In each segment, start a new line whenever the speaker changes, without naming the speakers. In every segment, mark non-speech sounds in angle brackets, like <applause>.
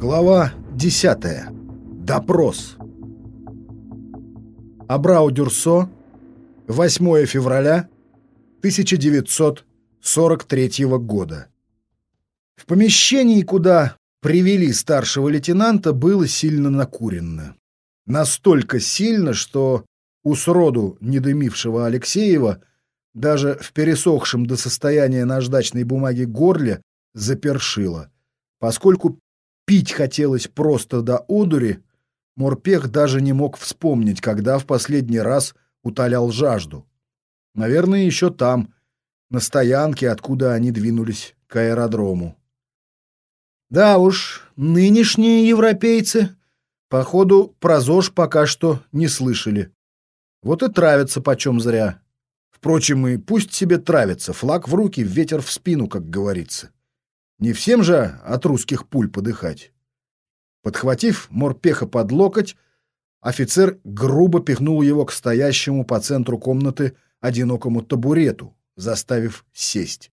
Глава 10. Допрос. Абрау-Дюрсо. 8 февраля 1943 года. В помещении, куда привели старшего лейтенанта, было сильно накурено. Настолько сильно, что у сроду недымившего Алексеева даже в пересохшем до состояния наждачной бумаги горле запершило, поскольку пить хотелось просто до одури, Морпех даже не мог вспомнить, когда в последний раз утолял жажду. Наверное, еще там, на стоянке, откуда они двинулись к аэродрому. Да уж, нынешние европейцы, походу, про ЗОЖ пока что не слышали. Вот и травятся почем зря. Впрочем, и пусть себе травятся, флаг в руки, ветер в спину, как говорится. Не всем же от русских пуль подыхать. Подхватив морпеха под локоть, офицер грубо пихнул его к стоящему по центру комнаты одинокому табурету, заставив сесть.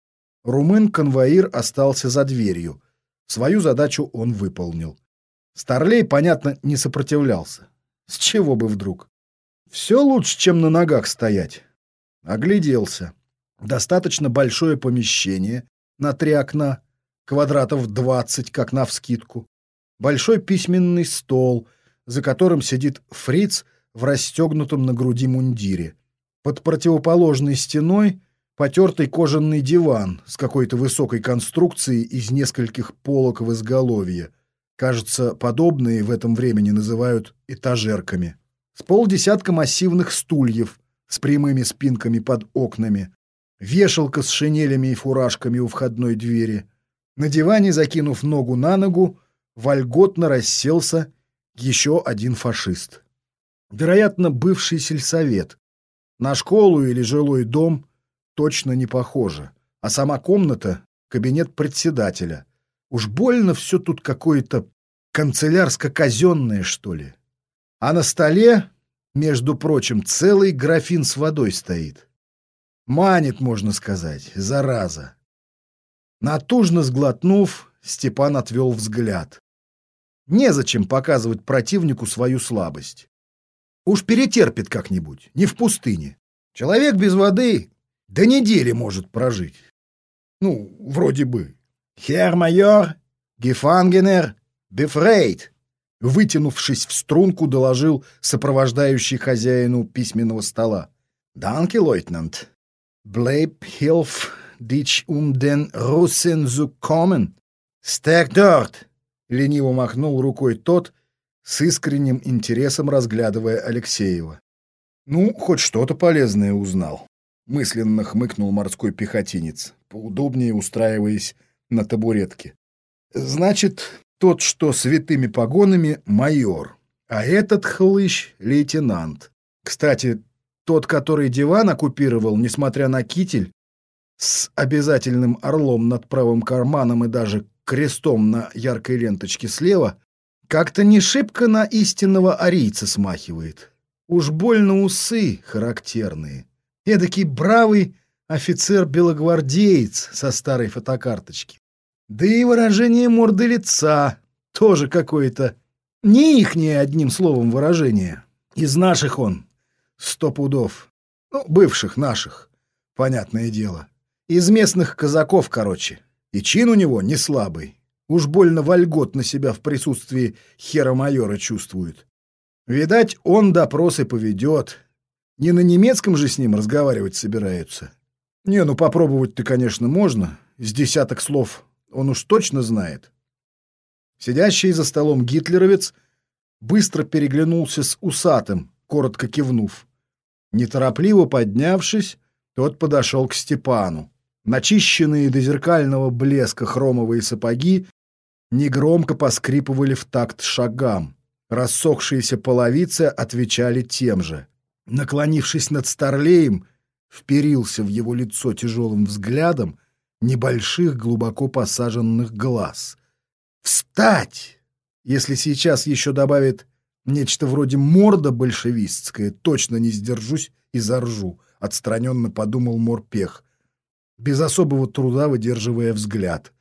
Румын-конвоир остался за дверью. Свою задачу он выполнил. Старлей, понятно, не сопротивлялся. С чего бы вдруг? Все лучше, чем на ногах стоять. Огляделся. Достаточно большое помещение на три окна, квадратов двадцать, как навскидку. Большой письменный стол, за которым сидит фриц в расстегнутом на груди мундире. Под противоположной стеной потертый кожаный диван с какой-то высокой конструкцией из нескольких полок в изголовье. Кажется, подобные в этом времени называют этажерками. С полдесятка массивных стульев с прямыми спинками под окнами. Вешалка с шинелями и фуражками у входной двери. На диване, закинув ногу на ногу, вольготно расселся еще один фашист. Вероятно, бывший сельсовет. На школу или жилой дом точно не похоже. А сама комната — кабинет председателя. Уж больно все тут какое-то канцелярско-казенное, что ли. А на столе, между прочим, целый графин с водой стоит. Манит, можно сказать, зараза. Натужно сглотнув, Степан отвел взгляд. Незачем показывать противнику свою слабость. Уж перетерпит как-нибудь, не в пустыне. Человек без воды до недели может прожить. Ну, вроде бы. «Хер майор, Гефангенер, бефрейд!» Вытянувшись в струнку, доложил сопровождающий хозяину письменного стола. «Данке, лейтенант. Блейб хилф dich um den Russen zu kommen. Steck dort!» — лениво махнул рукой тот, с искренним интересом разглядывая Алексеева. «Ну, хоть что-то полезное узнал», — мысленно хмыкнул морской пехотинец, поудобнее устраиваясь на табуретке. «Значит, тот, что святыми погонами, майор, а этот хлыщ — лейтенант. Кстати, тот, который диван оккупировал, несмотря на китель, с обязательным орлом над правым карманом и даже крестом на яркой ленточке слева, как-то не шибко на истинного арийца смахивает. Уж больно усы характерные. Эдакий бравый офицер-белогвардеец со старой фотокарточки. Да и выражение морды лица тоже какое-то не ихнее, одним словом, выражение. Из наших он, сто пудов. Ну, бывших наших, понятное дело. Из местных казаков, короче. И чин у него не слабый. Уж больно вольготно себя в присутствии хера-майора чувствует. Видать, он допросы поведет. Не на немецком же с ним разговаривать собираются. Не, ну попробовать-то, конечно, можно. С десяток слов он уж точно знает. Сидящий за столом гитлеровец быстро переглянулся с усатым, коротко кивнув. Неторопливо поднявшись, тот подошел к Степану. Начищенные до зеркального блеска хромовые сапоги негромко поскрипывали в такт шагам. Рассохшиеся половицы отвечали тем же. Наклонившись над Старлеем, вперился в его лицо тяжелым взглядом небольших глубоко посаженных глаз. «Встать!» Если сейчас еще добавит нечто вроде морда большевистская, точно не сдержусь и заржу, — отстраненно подумал Морпех — без особого труда выдерживая взгляд.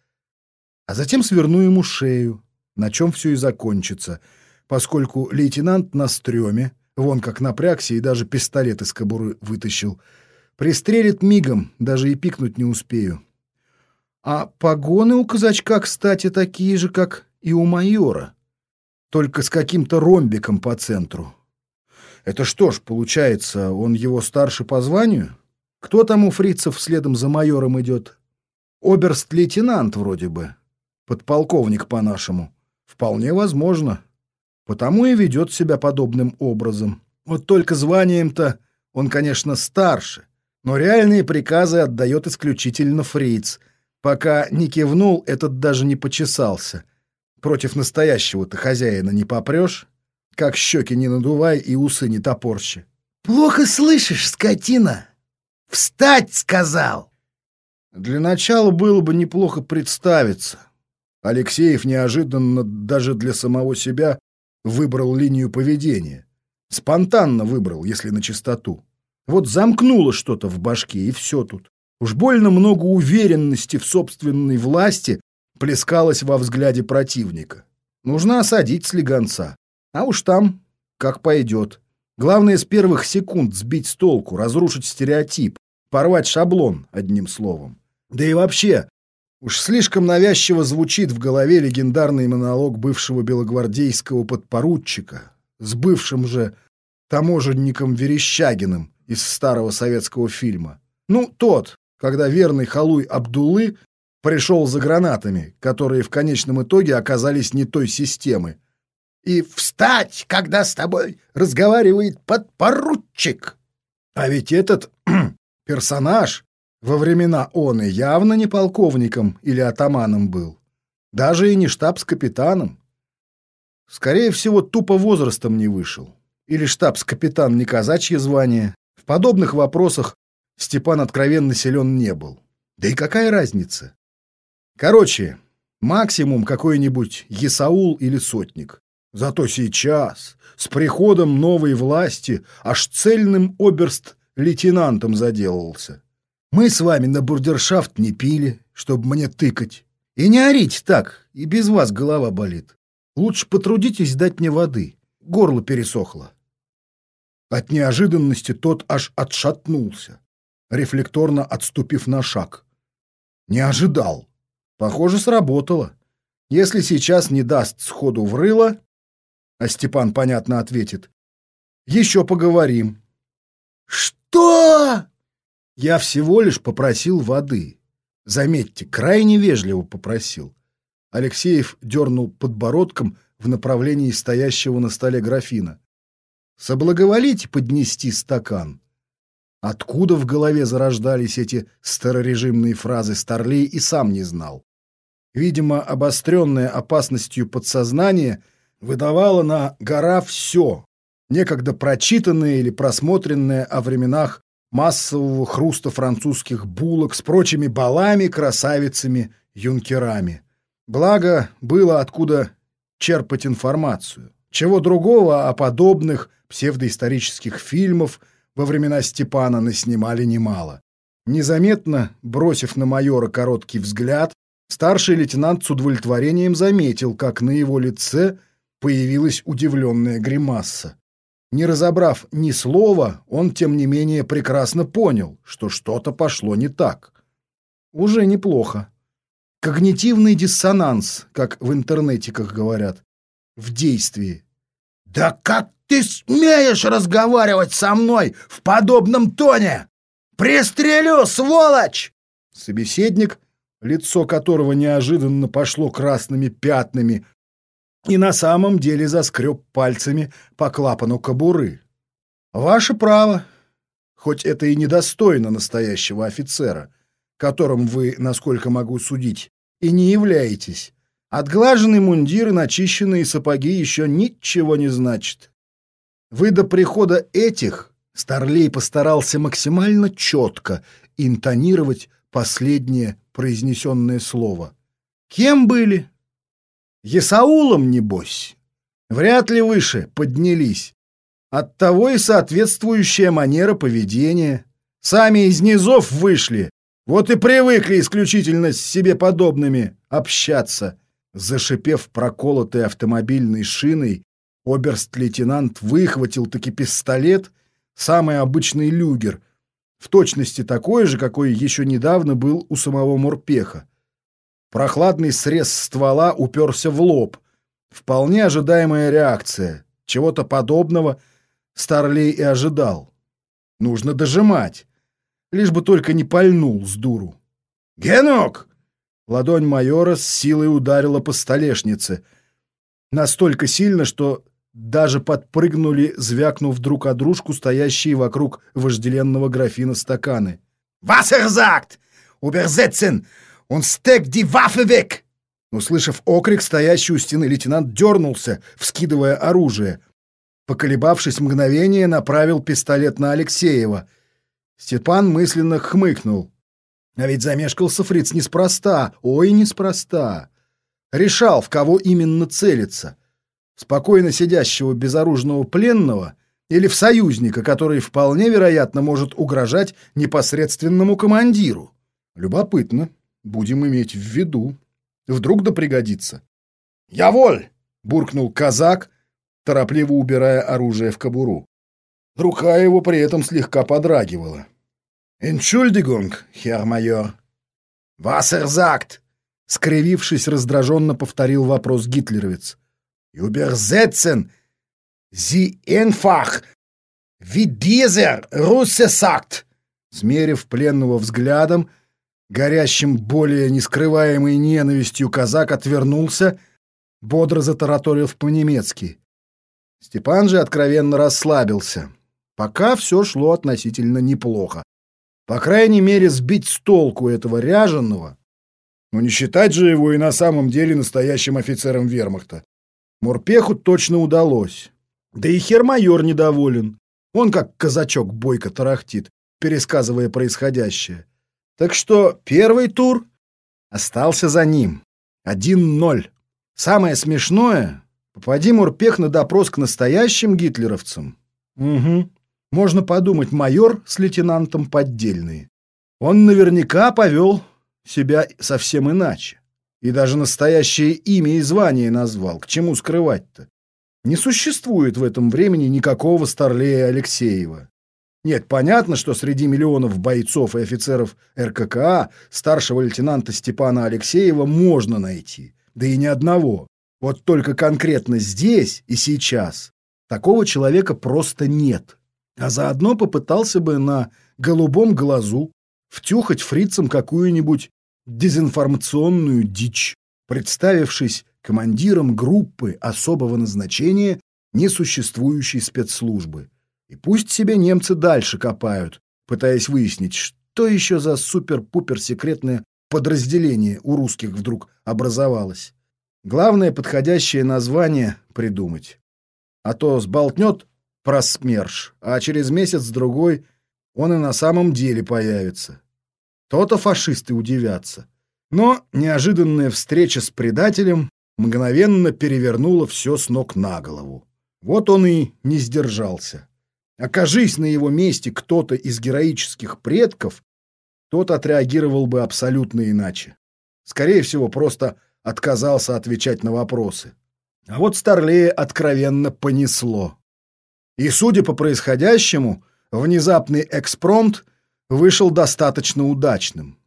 А затем сверну ему шею, на чем все и закончится, поскольку лейтенант на стреме, вон как напрягся и даже пистолет из кобуры вытащил, пристрелит мигом, даже и пикнуть не успею. А погоны у казачка, кстати, такие же, как и у майора, только с каким-то ромбиком по центру. Это что ж, получается, он его старше по званию? Кто там у фрицев следом за майором идет? Оберст-лейтенант вроде бы. Подполковник по-нашему. Вполне возможно. Потому и ведет себя подобным образом. Вот только званием-то он, конечно, старше, но реальные приказы отдает исключительно фриц. Пока не кивнул, этот даже не почесался. Против настоящего-то хозяина не попрешь, как щеки не надувай и усы не топорщи.
«Плохо слышишь, скотина! Встать!» — сказал.
Для начала было бы неплохо представиться. Алексеев неожиданно даже для самого себя выбрал линию поведения. Спонтанно выбрал, если на чистоту. Вот замкнуло что-то в башке, и все тут. Уж больно много уверенности в собственной власти плескалось во взгляде противника. Нужно осадить слегонца. А уж там как пойдет. Главное с первых секунд сбить с толку, разрушить стереотип, порвать шаблон, одним словом. Да и вообще, уж слишком навязчиво звучит в голове легендарный монолог бывшего белогвардейского подпоручика с бывшим же таможенником Верещагиным из старого советского фильма. Ну, тот, когда верный халуй Абдулы пришел за гранатами, которые в конечном итоге оказались не той системы,
и встать, когда с тобой разговаривает подпоручик.
А ведь этот персонаж во времена он и явно не полковником или атаманом был. Даже и не штабс-капитаном. Скорее всего, тупо возрастом не вышел. Или штабс-капитан не казачье звание. В подобных вопросах Степан откровенно силен не был. Да и какая разница? Короче, максимум какой-нибудь Есаул или Сотник. Зато сейчас, с приходом новой власти, аж цельным оберст-лейтенантом заделался. Мы с вами на бурдершафт не пили, чтобы мне тыкать. И не орите так, и без вас голова болит. Лучше потрудитесь дать мне воды. Горло пересохло. От неожиданности тот аж отшатнулся, рефлекторно отступив на шаг. Не ожидал. Похоже, сработало. Если сейчас не даст сходу в рыло, а Степан, понятно, ответит. «Еще поговорим».
«Что?»
Я всего лишь попросил воды. Заметьте, крайне вежливо попросил. Алексеев дернул подбородком в направлении стоящего на столе графина. «Соблаговолите поднести стакан». Откуда в голове зарождались эти старорежимные фразы, Старлей и сам не знал. Видимо, обостренное опасностью подсознание — выдавала на гора все, некогда прочитанное или просмотренное о временах массового хруста французских булок с прочими балами, красавицами, юнкерами. Благо, было откуда черпать информацию. Чего другого о подобных псевдоисторических фильмов во времена Степана наснимали немало. Незаметно, бросив на майора короткий взгляд, старший лейтенант с удовлетворением заметил, как на его лице – появилась удивленная гримаса. Не разобрав ни слова, он, тем не менее, прекрасно понял, что что-то пошло не так. Уже неплохо. Когнитивный диссонанс, как в интернетиках говорят, в действии.
«Да как ты смеешь разговаривать со мной в подобном тоне? Пристрелю, сволочь!»
Собеседник, лицо которого неожиданно пошло красными пятнами и на самом деле заскреб пальцами по клапану кобуры. Ваше право, хоть это и недостойно настоящего офицера, которым вы, насколько могу судить, и не являетесь. Отглаженный мундир и начищенные сапоги еще ничего не значит. Вы до прихода этих Старлей постарался максимально четко интонировать последнее произнесенное слово. Кем были? Есаулом, небось. Вряд ли выше поднялись. Оттого и соответствующая манера поведения. Сами из низов вышли, вот и привыкли исключительно с себе подобными общаться. Зашипев проколотой автомобильной шиной, оберст-лейтенант выхватил таки пистолет, самый обычный люгер, в точности такой же, какой еще недавно был у самого Морпеха. Прохладный срез ствола уперся в лоб. Вполне ожидаемая реакция. Чего-то подобного Старлей и ожидал. Нужно дожимать. Лишь бы только не пальнул с дуру. «Генок!» Ладонь майора с силой ударила по столешнице. Настолько сильно, что даже подпрыгнули, звякнув друг о дружку, стоящие вокруг вожделенного графина стаканы.
«Wasser Уберзетцен! Он стек ди ваффе век!»
Услышав окрик, стоящий у стены лейтенант дернулся, вскидывая оружие. Поколебавшись мгновение, направил пистолет на Алексеева. Степан мысленно хмыкнул. А ведь замешкался фриц неспроста, ой, неспроста. Решал, в кого именно целиться. Спокойно сидящего безоружного пленного или в союзника, который вполне вероятно может угрожать непосредственному командиру. Любопытно. Будем иметь в виду. Вдруг да пригодится.
«Я воль!»
— буркнул казак, торопливо убирая оружие в кобуру. Рука его при этом слегка подрагивала.
«Entschuldigung, Herr Майор». «Wasser скривившись, раздраженно повторил вопрос гитлеровец. «Übersetzen Sie einfach, wie dieser Russe sagt!»
Смерив пленного взглядом, горящим более нескрываемой ненавистью казак отвернулся, бодро затараторив по-немецки. Степан же откровенно расслабился. Пока все шло относительно неплохо. По крайней мере, сбить с толку этого ряженого, но не считать же его и на самом деле настоящим офицером вермахта. Морпеху точно удалось. Да и хермайор недоволен. Он как казачок бойко тарахтит, пересказывая происходящее. Так что первый тур остался за ним. 1-0. Самое смешное, попади Морпех на допрос к настоящим гитлеровцам. Угу. Можно подумать, майор с лейтенантом поддельные. Он наверняка повел себя совсем иначе. И даже настоящее имя и звание назвал. К чему скрывать-то? Не существует в этом времени никакого Старлея Алексеева. Нет, понятно, что среди миллионов бойцов и офицеров РККА старшего лейтенанта Степана Алексеева можно найти. Да и не одного. Вот только конкретно здесь и сейчас такого человека просто нет а заодно попытался бы на голубом глазу втюхать фрицам какую-нибудь дезинформационную дичь, представившись командиром группы особого назначения несуществующей спецслужбы. И пусть себе немцы дальше копают, пытаясь выяснить, что еще за супер-пупер секретное подразделение у русских вдруг образовалось. Главное подходящее название придумать. А то сболтнет про СМЕРШ, а через месяц-другой он и на самом деле появится. То-то фашисты удивятся. Но неожиданная встреча с предателем мгновенно перевернула все с ног на голову. Вот он и не сдержался. Окажись на его месте кто-то из героических предков, тот отреагировал бы абсолютно иначе. Скорее всего, просто отказался отвечать на вопросы. А вот Старлея откровенно понесло. И, судя по происходящему, внезапный экспромт вышел достаточно удачным.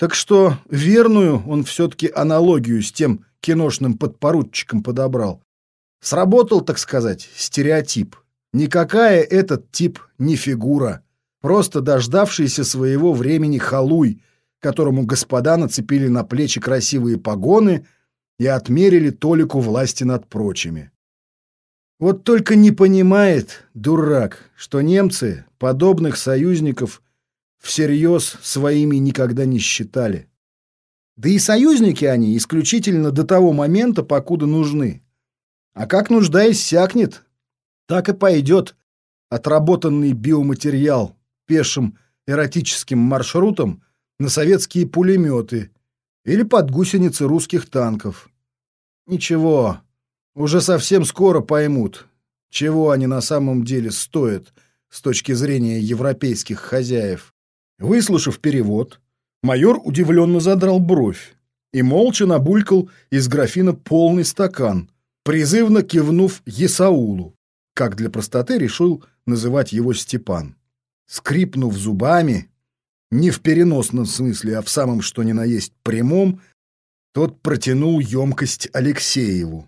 Так что верную он все-таки аналогию с тем киношным подпоручиком подобрал. Сработал, так сказать, стереотип. Никакая этот тип не фигура, просто дождавшийся своего времени халуй, которому господа нацепили на плечи красивые погоны и отмерили толику власти над прочими. Вот только не понимает, дурак, что немцы подобных союзников всерьез своими никогда не считали. Да и союзники они исключительно до того момента, покуда нужны. А как нужда иссякнет, так и пойдет отработанный биоматериал пешим эротическим маршрутом на советские пулеметы или под гусеницы русских танков. Ничего, уже совсем скоро поймут, чего они на самом деле стоят с точки зрения европейских хозяев. Выслушав перевод, майор удивленно задрал бровь. и молча набулькал из графина полный стакан, призывно кивнув Есаулу, как для простоты решил называть его Степан. Скрипнув зубами, не в переносном смысле, а в самом что ни на есть прямом, тот протянул емкость Алексееву.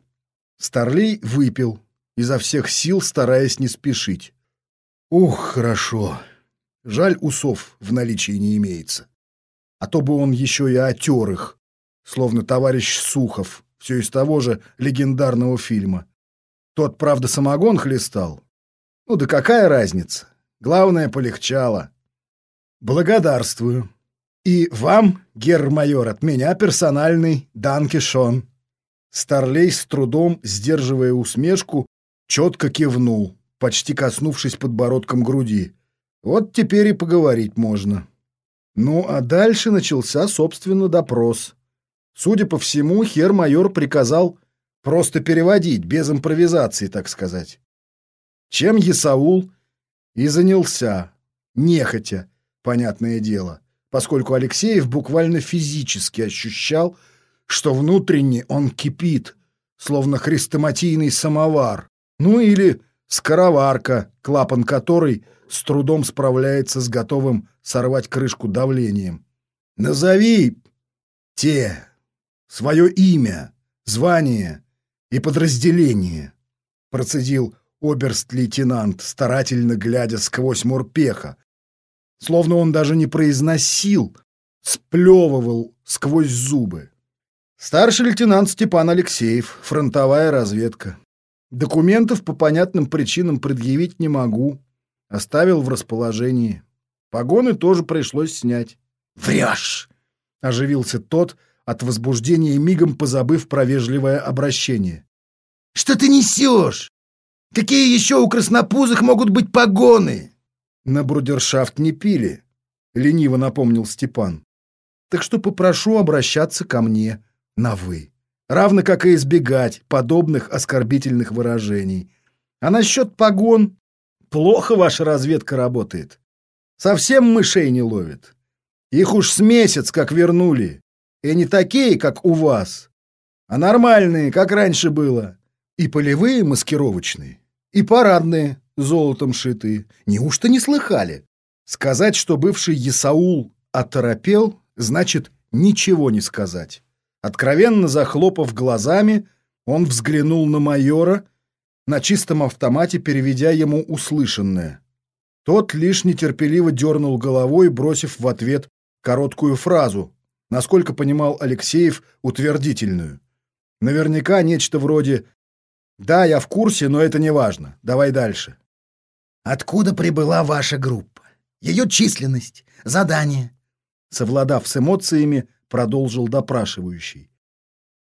Старлей выпил, изо всех сил стараясь не спешить. Ух, хорошо. Жаль, усов в наличии не имеется. А то бы он еще и отер их, словно товарищ Сухов, все из того же легендарного фильма. Тот, правда, самогон хлестал. Ну да какая разница? Главное, полегчало. Благодарствую. И вам, герр-майор, от меня персональный данкишон. Старлей с трудом, сдерживая усмешку, четко кивнул, почти коснувшись подбородком груди. Вот теперь и поговорить можно. Ну, а дальше начался, собственно, допрос. Судя по всему, хер-майор приказал просто переводить, без импровизации, так сказать. Чем Есаул и занялся, нехотя, понятное дело, поскольку Алексеев буквально физически ощущал, что внутренне он кипит, словно хрестоматийный самовар, ну или скороварка, клапан которой с трудом справляется с готовым сорвать крышку давлением. «Назови те свое имя, звание и подразделение», процедил оберст-лейтенант, старательно глядя сквозь морпеха, словно он даже не произносил, сплевывал сквозь зубы. Старший лейтенант Степан Алексеев, фронтовая разведка. Документов по понятным причинам предъявить не могу. Оставил в расположении. Погоны тоже пришлось снять.
«Врешь!»
— оживился тот, от возбуждения мигом позабыв про вежливое обращение.
«Что ты несешь? Какие еще у краснопузых могут быть погоны?»
«На брудершафт не пили», — лениво напомнил Степан. «Так что попрошу обращаться ко мне на «вы», равно как и избегать подобных оскорбительных выражений. А насчет погон плохо ваша разведка работает. Совсем мышей не ловит. Их уж с месяц как вернули. И не такие, как у вас, а нормальные, как раньше было. И полевые маскировочные, и парадные, золотом шитые. Неужто не слыхали? Сказать, что бывший Есаул оторопел, значит ничего не сказать. Откровенно захлопав глазами, он взглянул на майора, на чистом автомате переведя ему услышанное. Тот лишь нетерпеливо дернул головой, бросив в ответ короткую фразу, насколько понимал Алексеев, утвердительную. Наверняка нечто вроде «Да, я в курсе, но это не важно. Давай дальше».
«Откуда прибыла ваша группа? Ее численность, задание?»
Совладав с эмоциями, продолжил допрашивающий.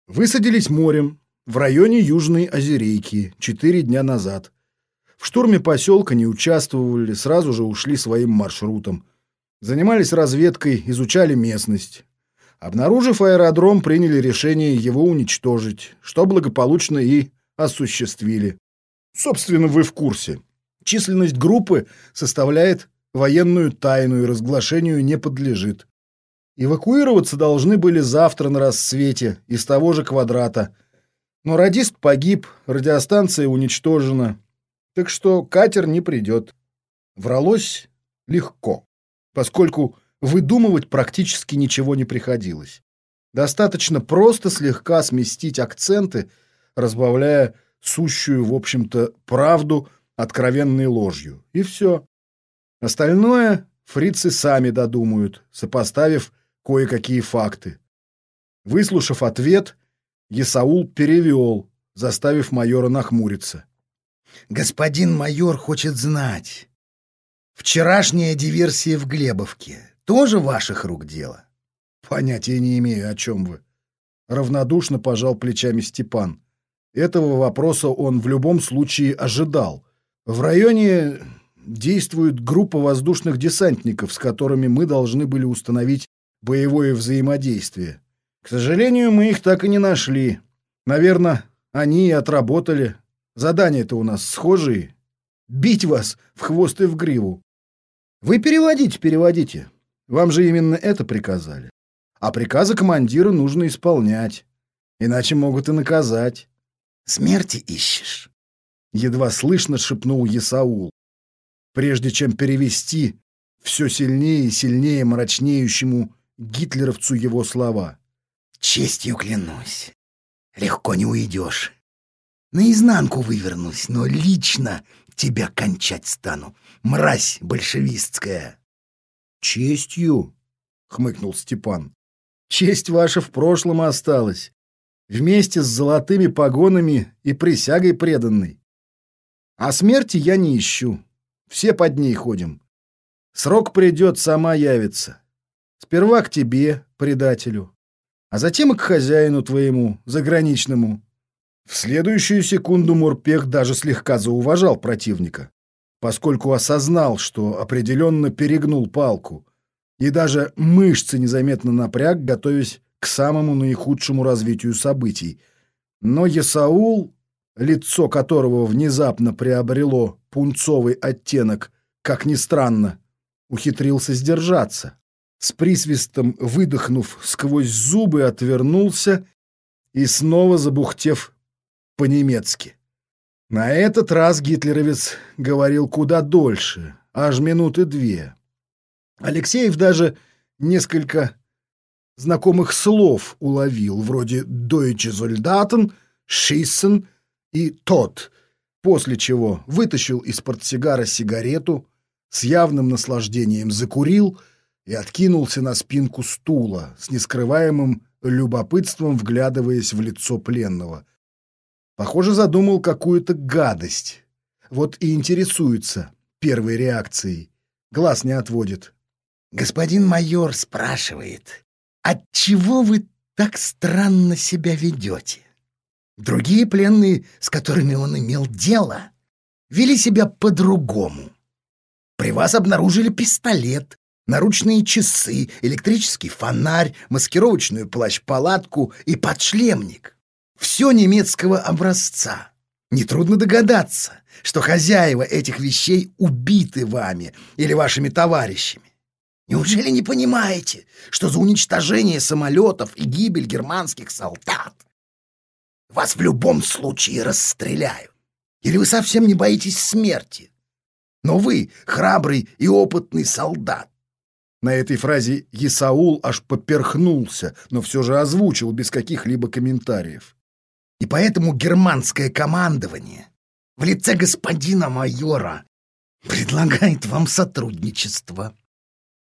Высадились морем в районе Южной Озерейки четыре дня назад. В штурме поселка не участвовали, сразу же ушли своим маршрутом. Занимались разведкой, изучали местность. Обнаружив аэродром, приняли решение его уничтожить, что благополучно и осуществили. Собственно, вы в курсе. Численность группы составляет военную тайну и разглашению не подлежит. Эвакуироваться должны были завтра на рассвете из того же квадрата. Но радист погиб, радиостанция уничтожена. Так что катер не придет. Вралось легко, поскольку выдумывать практически ничего не приходилось. Достаточно просто слегка сместить акценты, разбавляя сущую, в общем-то, правду откровенной ложью. И все. Остальное фрицы сами додумают, сопоставив кое-какие факты. Выслушав ответ, Есаул перевел, заставив майора нахмуриться.
«Господин майор хочет знать. Вчерашняя диверсия в Глебовке тоже ваших рук дело?»
«Понятия не имею, о чем вы». Равнодушно пожал плечами Степан. Этого вопроса он в любом случае ожидал. В районе действует группа воздушных десантников, с которыми мы должны были установить боевое взаимодействие. К сожалению, мы их так и не нашли. Наверное, они и отработали. Задания-то у нас схожие. Бить вас в хвост и в гриву. Вы переводите, переводите. Вам же именно это приказали. а приказы командира нужно исполнять, иначе могут и наказать.
Смерти ищешь?
Едва слышно шепнул Есаул, прежде чем перевести все сильнее и сильнее мрачнеющему гитлеровцу его слова.
Честью клянусь, легко не уйдешь. Наизнанку вывернусь, но лично тебя кончать стану, мразь большевистская.
Честью, хмыкнул Степан. Честь ваша в прошлом осталась, вместе с золотыми погонами и присягой преданной. А смерти я не ищу, все под ней ходим. Срок придет, сама явится. Сперва к тебе, предателю, а затем и к хозяину твоему, заграничному. В следующую секунду Мурпех даже слегка зауважал противника, поскольку осознал, что определенно перегнул палку, и даже мышцы незаметно напряг, готовясь к самому наихудшему развитию событий. Но Есаул, лицо которого внезапно приобрело пунцовый оттенок, как ни странно, ухитрился сдержаться. С присвистом выдохнув сквозь зубы, отвернулся и снова забухтев по-немецки. На этот раз гитлеровец говорил куда дольше, аж минуты две. Алексеев даже несколько знакомых слов уловил, вроде «Deutsche Soldaten», «Schiessen» и «Тот», после чего вытащил из портсигара сигарету, с явным наслаждением закурил и откинулся на спинку стула, с нескрываемым любопытством вглядываясь в лицо пленного. Похоже, задумал какую-то гадость. Вот и интересуется первой реакцией. Глаз не отводит.
Господин майор спрашивает, отчего вы так странно себя ведете? Другие пленные, с которыми он имел дело, вели себя по-другому. При вас обнаружили пистолет, наручные часы, электрический фонарь, маскировочную плащ-палатку и подшлемник. Все немецкого образца. Нетрудно догадаться, что хозяева этих вещей убиты вами или вашими товарищами. Неужели не понимаете, что за уничтожение самолетов и гибель германских солдат вас в любом случае расстреляют? Или вы совсем не боитесь смерти? Но вы храбрый и опытный солдат.
На этой фразе Исаул аж поперхнулся, но все же озвучил без каких-либо комментариев.
И поэтому германское командование в лице господина майора предлагает вам сотрудничество.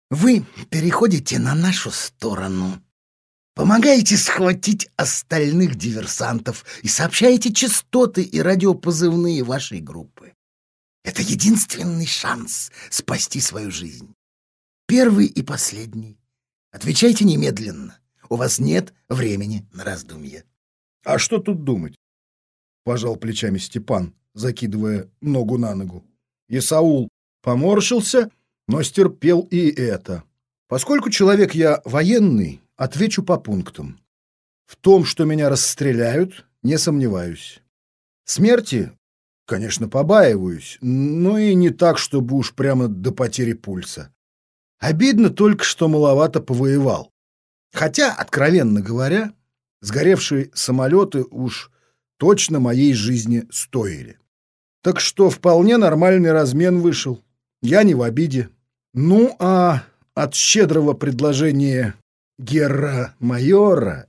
Вы переходите на нашу сторону, помогаете схватить остальных диверсантов и сообщаете частоты и радиопозывные вашей группы. Это единственный шанс спасти свою жизнь. Первый и последний. Отвечайте немедленно. У вас нет времени на раздумье.
А что тут думать? Пожал плечами Степан, закидывая ногу на ногу. Исаул поморщился но стерпел и это. Поскольку человек я военный, отвечу по пунктам. В том, что меня расстреляют, не сомневаюсь. Смерти, конечно, побаиваюсь, но и не так, чтобы уж прямо до потери пульса. Обидно только, что маловато повоевал. Хотя, откровенно говоря, сгоревшие самолеты уж точно моей жизни стоили. Так что вполне нормальный размен вышел. Я не в обиде. Ну, а от щедрого предложения герра-майора,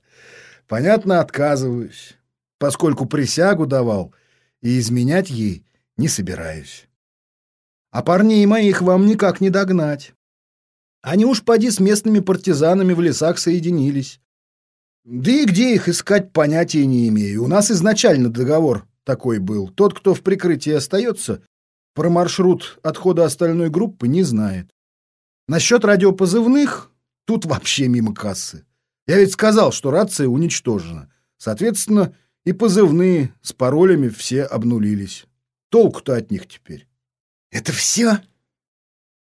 понятно, отказываюсь, поскольку присягу давал и изменять ей не собираюсь. А парней моих вам никак не догнать. Они уж поди с местными партизанами в лесах соединились. Да и где их искать, понятия не имею. У нас изначально договор такой был. Тот, кто в прикрытии остается, про маршрут отхода остальной группы не знает. Насчет радиопозывных тут вообще мимо кассы. Я ведь сказал, что рация уничтожена. Соответственно, и позывные с паролями все обнулились. Толку-то от них теперь.
— Это все?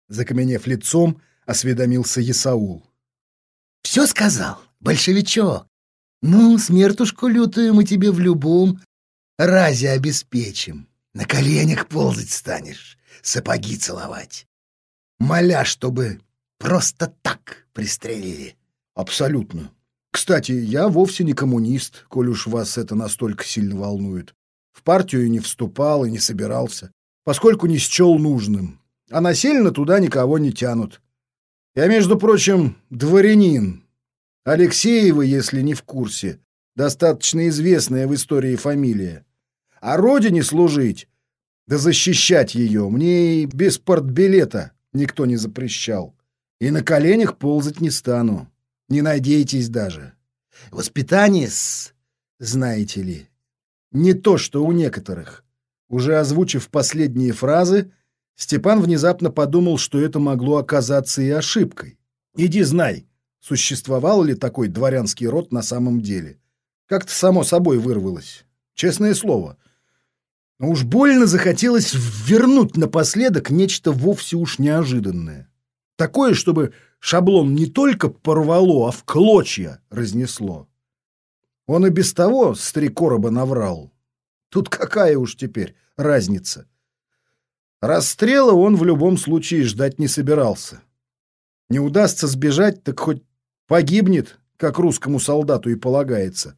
Закаменев лицом, осведомился Исаул.
— Все сказал, большевичок. Ну, смертушку лютую мы тебе в любом разе обеспечим. На коленях ползать станешь, сапоги целовать моля, чтобы просто так пристрелили.
Абсолютно. Кстати, я вовсе не коммунист, коль уж вас это настолько сильно волнует. В партию не вступал и не собирался, поскольку не счел нужным. А насильно туда никого не тянут. Я, между прочим, дворянин. Алексеева, если не в курсе, достаточно известная в истории фамилия. А родине служить, да защищать ее, мне и без портбилета никто не запрещал. И на коленях ползать не стану. Не надейтесь даже. Воспитание знаете ли, не то, что у некоторых. Уже озвучив последние фразы, Степан внезапно подумал, что это могло оказаться и ошибкой. Иди знай, существовал ли такой дворянский род на самом деле. Как-то само собой вырвалось. Честное слово. Но уж больно захотелось вернуть напоследок нечто вовсе уж неожиданное. Такое, чтобы шаблон не только порвало, а в клочья разнесло. Он и без того с три короба наврал. Тут какая уж теперь разница? Расстрела он в любом случае ждать не собирался. Не удастся сбежать, так хоть погибнет, как русскому солдату и полагается,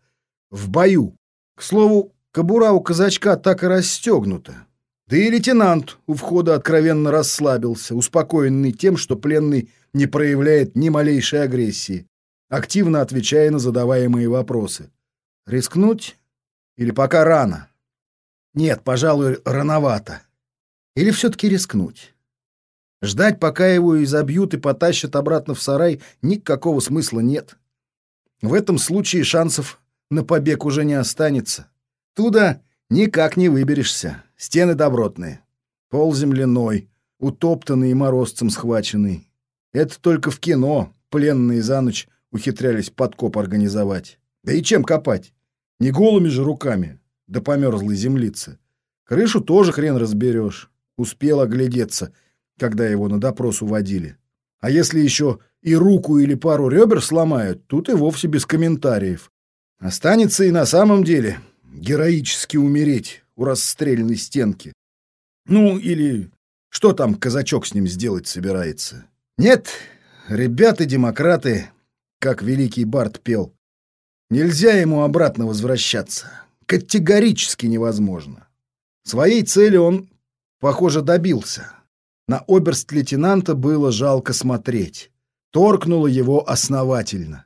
в бою. К слову, кобура у казачка так и расстегнута. Да и лейтенант у входа откровенно расслабился, успокоенный тем, что пленный не проявляет ни малейшей агрессии, активно отвечая на задаваемые вопросы. Рискнуть? Или пока рано? Нет, пожалуй, рановато. Или все-таки рискнуть? Ждать, пока его изобьют и потащат обратно в сарай, никакого смысла нет. В этом случае шансов на побег уже не останется. Туда никак не выберешься. Стены добротные. Пол земляной, утоптанный и морозцем схваченный. Это только в кино пленные за ночь ухитрялись подкоп организовать. Да и чем копать? Не голыми же руками, да по мерзлой землице. Крышу тоже хрен разберешь. Успел оглядеться, когда его на допрос уводили. А если еще и руку или пару ребер сломают, тут и вовсе без комментариев. Останется и на самом деле героически умереть у расстрельной стенки. Ну, или что там казачок с ним сделать собирается? Нет, ребята-демократы, как великий Барт пел, нельзя ему обратно возвращаться. Категорически невозможно. Своей цели он, похоже, добился. На оберст-лейтенанта было жалко смотреть. Торкнуло его основательно.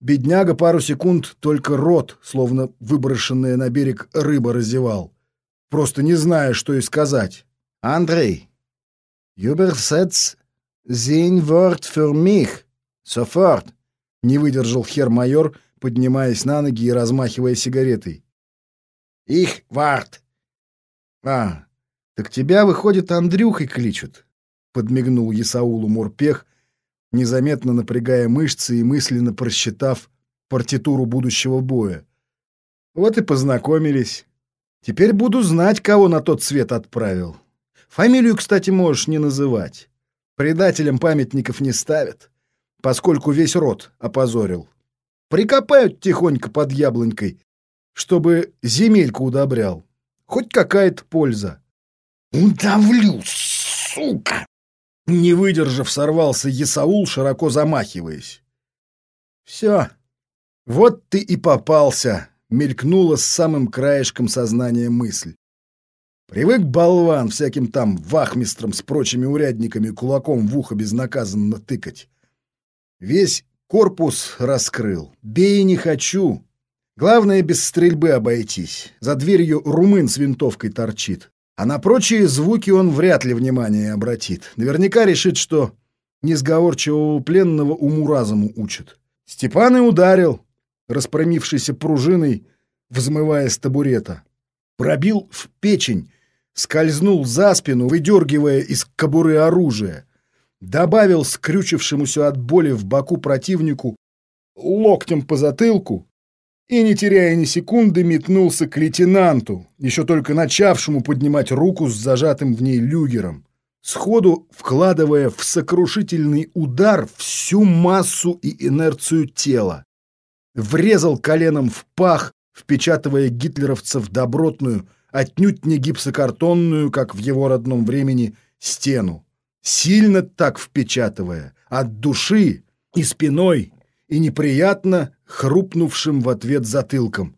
Бедняга пару секунд только рот, словно выброшенная на берег рыба, разевал, просто не зная, что и сказать. «Андрей, übersetz sein Wort für mich, sofort!» не выдержал хер-майор, поднимаясь на ноги и размахивая сигаретой. «Их варт!» «А, так тебя, выходит, Андрюхой кличут», — подмигнул Исаулу Мурпех, незаметно напрягая мышцы и мысленно просчитав партитуру будущего боя. Вот и познакомились. Теперь буду знать, кого на тот свет отправил. Фамилию, кстати, можешь не называть. Предателям памятников не ставят, поскольку весь род опозорил. Прикопают тихонько под яблонькой, чтобы земельку удобрял. Хоть какая-то польза.
«Удавлю, сука!»
Не выдержав, сорвался Есаул, широко замахиваясь. «Все, вот ты и попался», — мелькнула с самым краешком сознания мысль. Привык болван всяким там вахмистром с прочими урядниками кулаком в ухо безнаказанно тыкать. Весь корпус раскрыл. Бей не хочу. Главное, без стрельбы обойтись. За дверью румын с винтовкой торчит. А на прочие звуки он вряд ли внимание обратит. Наверняка решит, что несговорчивого пленного уму-разуму учат. Степан и ударил, распрямившейся пружиной, взмывая с табурета. Пробил в печень, скользнул за спину, выдергивая из кобуры оружие. Добавил скрючившемуся от боли в боку противнику локтем по затылку, и, не теряя ни секунды, метнулся к лейтенанту, еще только начавшему поднимать руку с зажатым в ней люгером, сходу вкладывая в сокрушительный удар всю массу и инерцию тела. Врезал коленом в пах, впечатывая гитлеровцев добротную, отнюдь не гипсокартонную, как в его родном времени, стену. Сильно так впечатывая, от души и спиной, и неприятно хрупнувшим в ответ затылком.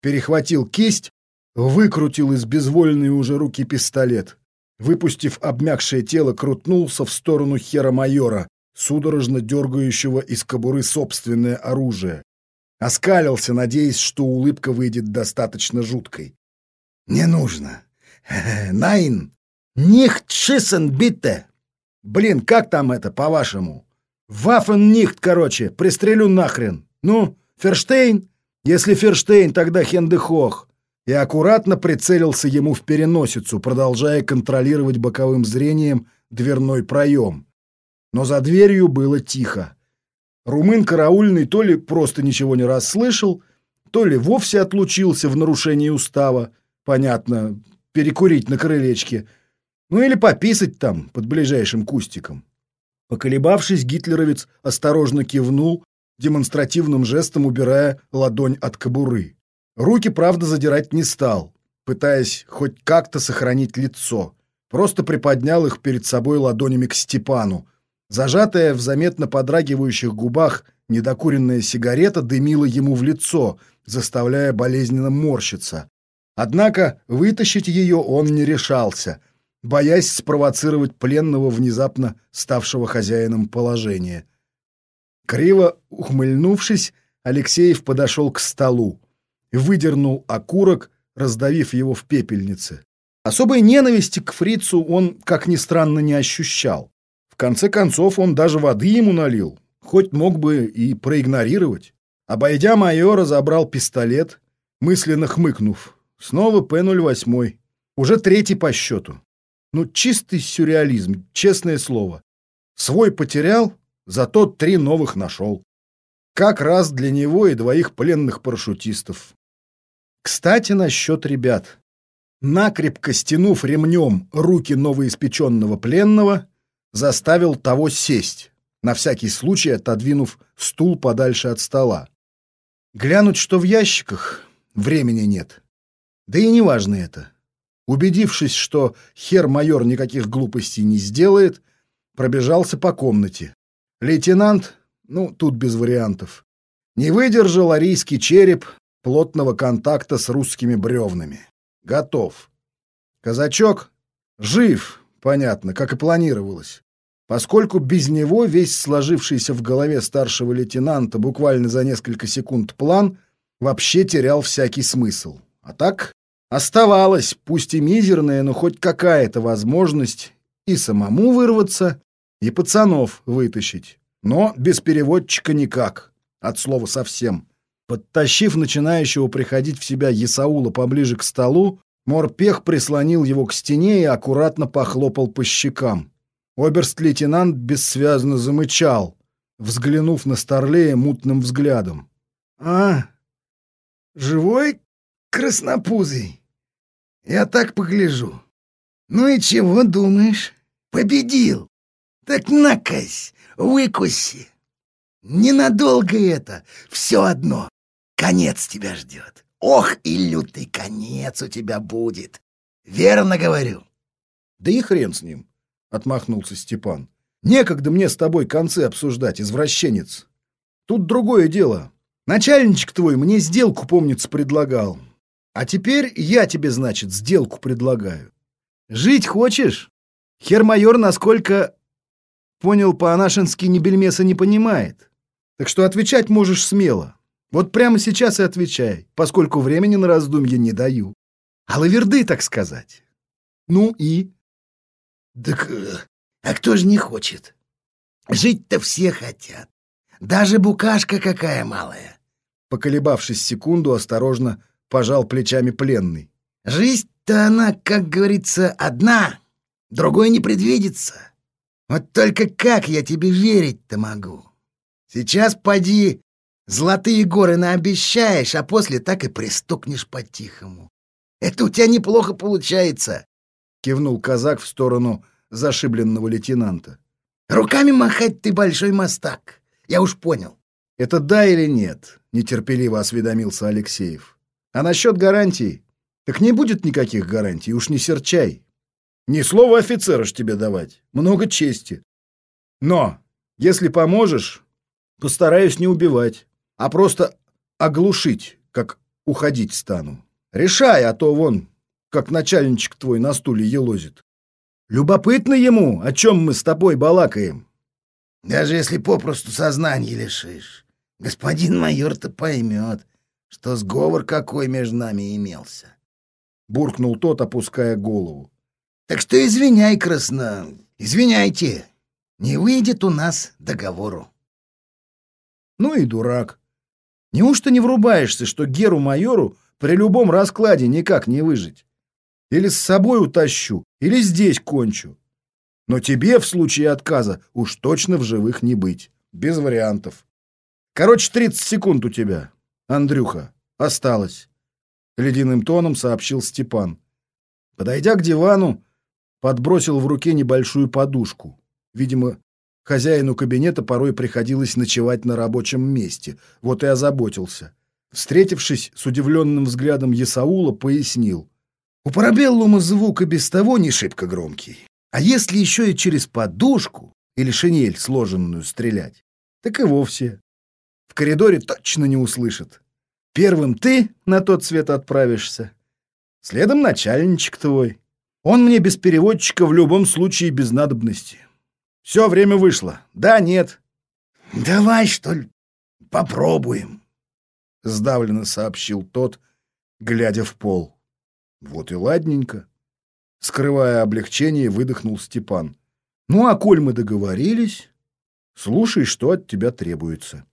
Перехватил кисть, выкрутил из безвольной уже руки пистолет. Выпустив обмякшее тело, крутнулся в сторону хера-майора, судорожно дергающего из кобуры собственное оружие. Оскалился, надеясь, что улыбка выйдет достаточно жуткой.
«Не нужно. <laughs> Найн, нихт шиссен битте!»
«Блин, как там это, по-вашему?» «Вафен нихт, короче, пристрелю нахрен. Ну, Ферштейн? Если Ферштейн, тогда Хендехох». И аккуратно прицелился ему в переносицу, продолжая контролировать боковым зрением дверной проем. Но за дверью было тихо. Румын караульный то ли просто ничего не расслышал, то ли вовсе отлучился в нарушении устава, понятно, перекурить на крылечке, ну или пописать там, под ближайшим кустиком. Поколебавшись, гитлеровец осторожно кивнул, демонстративным жестом убирая ладонь от кобуры. Руки, правда, задирать не стал, пытаясь хоть как-то сохранить лицо. Просто приподнял их перед собой ладонями к Степану, Зажатая в заметно подрагивающих губах недокуренная сигарета дымила ему в лицо, заставляя болезненно морщиться. Однако вытащить ее он не решался, боясь спровоцировать пленного, внезапно ставшего хозяином положения. Криво ухмыльнувшись, Алексеев подошел к столу, выдернул окурок, раздавив его в пепельнице. Особой ненависти к фрицу он, как ни странно, не ощущал. В конце концов, он даже воды ему налил, хоть мог бы и проигнорировать. Обойдя майора, забрал пистолет, мысленно хмыкнув. Снова П-08. Уже третий по счету. Ну, чистый сюрреализм, честное слово. Свой потерял, зато три новых нашел. Как раз для него и двоих пленных парашютистов. Кстати, насчет ребят. Накрепко стянув ремнем руки новоиспеченного пленного, заставил того сесть, на всякий случай отодвинув стул подальше от стола. Глянуть, что в ящиках, времени нет. Да и не важно это. Убедившись, что хер-майор никаких глупостей не сделает, пробежался по комнате. Лейтенант, ну, тут без вариантов, не выдержал арийский череп плотного контакта с русскими бревнами. Готов. Казачок жив, понятно, как и планировалось поскольку без него весь сложившийся в голове старшего лейтенанта буквально за несколько секунд план вообще терял всякий смысл. А так оставалась, пусть и мизерная, но хоть какая-то возможность и самому вырваться, и пацанов вытащить. Но без переводчика никак, от слова совсем. Подтащив начинающего приходить в себя Есаула поближе к столу, Морпех прислонил его к стене и аккуратно похлопал по щекам. Оберст-лейтенант бессвязно замычал, взглянув на Старлея мутным взглядом.
«А, живой краснопузый? Я так погляжу. Ну и чего думаешь? Победил! Так накось, выкуси! Ненадолго это, все одно. Конец тебя ждет. Ох, и лютый конец у тебя будет. Верно говорю?»
«Да и хрен с ним!» отмахнулся Степан. Некогда мне с тобой концы обсуждать, извращенец. Тут другое дело. Начальничек твой мне сделку, помнится, предлагал. А теперь я тебе, значит, сделку предлагаю. Жить хочешь? Хер-майор, насколько понял по-анашински, ни бельмеса не понимает. Так что отвечать можешь смело. Вот прямо сейчас и отвечай, поскольку времени на раздумье не даю. А лаверды, так сказать. Ну и?
Так а кто же не хочет? Жить-то все хотят. Даже букашка какая малая.
Поколебавшись секунду, осторожно пожал плечами пленный.
Жизнь-то она, как говорится, одна, другой не предвидится. Вот только как я тебе верить-то могу? Сейчас поди золотые горы наобещаешь, а после так и пристукнешь по-тихому. Это у тебя неплохо получается
кивнул казак в сторону зашибленного лейтенанта.
Руками махать ты большой мастак. Я уж понял.
Это да или нет? нетерпеливо осведомился Алексеев. А насчет гарантий? Так не будет никаких гарантий, уж не серчай. Ни слова офицера ж тебе давать. Много чести. Но, если поможешь, постараюсь не убивать, а просто оглушить, как уходить стану. Решай, а то вон, как начальничек твой на стуле елозит. Любопытно ему, о чем мы с тобой балакаем.
Даже если попросту сознание лишишь, господин майор-то поймет, что сговор какой между нами имелся.
Буркнул тот, опуская голову.
Так что извиняй, красно, извиняйте. Не выйдет у нас договору.
Ну и дурак. Неужто не врубаешься, что Геру-майору при любом раскладе никак не выжить? Или с собой утащу, или здесь кончу. Но тебе в случае отказа уж точно в живых не быть. Без вариантов. Короче, 30 секунд у тебя, Андрюха. Осталось. Ледяным тоном сообщил Степан. Подойдя к дивану, подбросил в руке небольшую подушку. Видимо, хозяину кабинета порой приходилось ночевать на рабочем месте. Вот и озаботился. Встретившись с удивленным взглядом Есаула, пояснил. У парабеллума звук и без того не шибко громкий. А если еще и через подушку или шинель сложенную стрелять, так и вовсе. В коридоре точно не услышат. Первым ты на тот свет отправишься. Следом начальничек твой. Он мне без переводчика в любом случае без надобности. Все, время вышло. Да, нет.
Давай, что ли, попробуем.
Сдавленно сообщил тот, глядя в пол. Вот и ладненько. Скрывая облегчение, выдохнул Степан. «Ну, а коль мы договорились, слушай, что от тебя требуется».